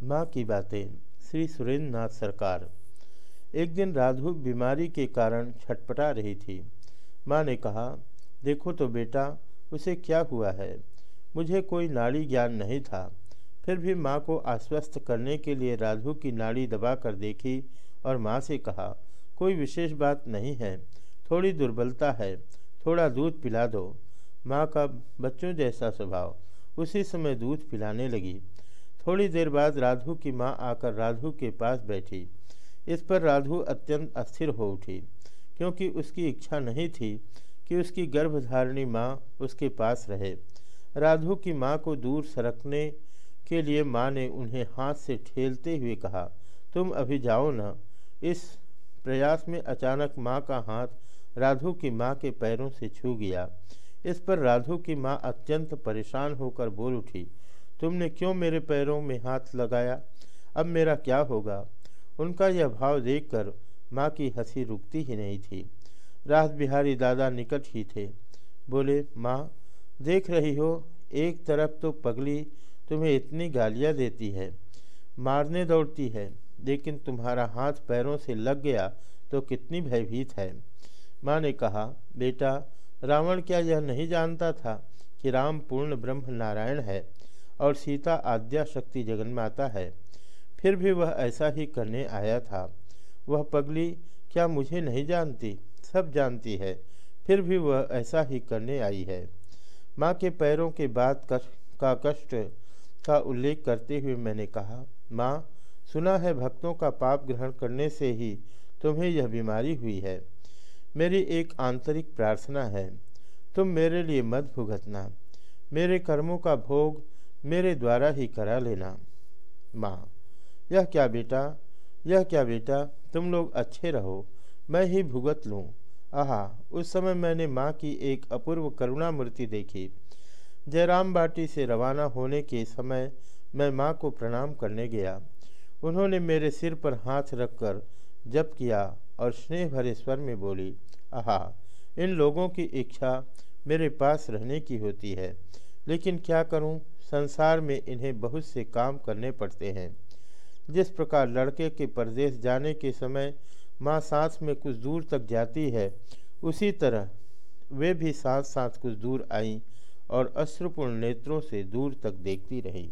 माँ की बातें, श्री सुरेंद्र नाथ सरकार। एक दिन राधु बीमारी के कारण छटपटा रही थी। माँ ने कहा, देखो तो बेटा, उसे क्या हुआ है? मुझे कोई नाड़ी ज्ञान नहीं था। फिर भी माँ को आश्वस्त करने के लिए राधु की नाड़ी दबा कर देखी और माँ से कहा, कोई विशेष बात नहीं है। थोड़ी दुर्बलता है। थोड़ा दूध पिला दो। माँ का बच्चों जैसा स्वभाव उसी समय दूध पिलाने लगी। थोड़ी देर बाद राधु की माँ आकर राधु के पास बैठी। इस पर राधु अत्यंत अस्थिर हो उठी, क्योंकि उसकी इच्छा नहीं थी कि उसकी गर्भधारिणी माँ उसके पास रहे। राधु की माँ को दूर सरकने के लिए माँ ने उन्हें हाथ से ठेलते हुए कहा, तुम अभी जाओ ना। इस प्रयास में अचानक माँ का हाथ राधु की माँ के पैरों से छू गया। इस पर राधु की माँ अत्यंत परेशान होकर बोल उठी तुमने क्यों मेरे पैरों में हाथ लगाया? अब मेरा क्या होगा? उनका यह भाव देखकर माँ की हँसी रुकती ही नहीं थी। राज बिहारी दादा निकट ही थे। बोले, माँ, देख रही हो, एक तरफ़ तो पगली तुम्हें इतनी गालियाँ देती है, मारने दौड़ती है, लेकिन तुम्हारा हाथ पैरों से लग गया तो कितनी भयभीत है। माँ ने कहा, बेटा, रावण क्या यह नहीं जानता था कि राम पूर्ण ब्रह्म नारायण है? और सीता आद्या शक्ति जगन्माता है। फिर भी वह ऐसा ही करने आया था। वह पगली, क्या मुझे नहीं जानती? सब जानती है। फिर भी वह ऐसा ही करने आई है। माँ के पैरों के बाद कष्ट का कष्ट का उल्लेख करते हुए मैंने कहा, माँ, सुना है भक्तों का पाप ग्रहण करने से ही तुम्हें यह बीमारी हुई है। मेरी एक आंतरिक प्रार्थना है। तुम मेरे लिए मत भुगतना। मेरे कर्मों का भोग मेरे द्वारा ही करा लेना। माँ, यह क्या बेटा? यह क्या बेटा? तुम लोग अच्छे रहो, मैं ही भुगत लूँ। आहा, उस समय मैंने माँ की एक अपूर्व करुणा मूर्ति देखी। जयराम बाटी से रवाना होने के समय मैं माँ को प्रणाम करने गया। उन्होंने मेरे सिर पर हाथ रखकर जप किया और स्नेह भरे स्वर में बोली, आहा, इन लोगों की इच्छा मेरे पास रहने की होती है, लेकिन क्या करूँ? संसार में इन्हें बहुत से काम करने पड़ते हैं। जिस प्रकार लड़के के परदेश जाने के समय माँ सांस में कुछ दूर तक जाती है, उसी तरह वे भी साथ साथ कुछ दूर आईं और अश्रुपूर्ण नेत्रों से दूर तक देखती रहीं।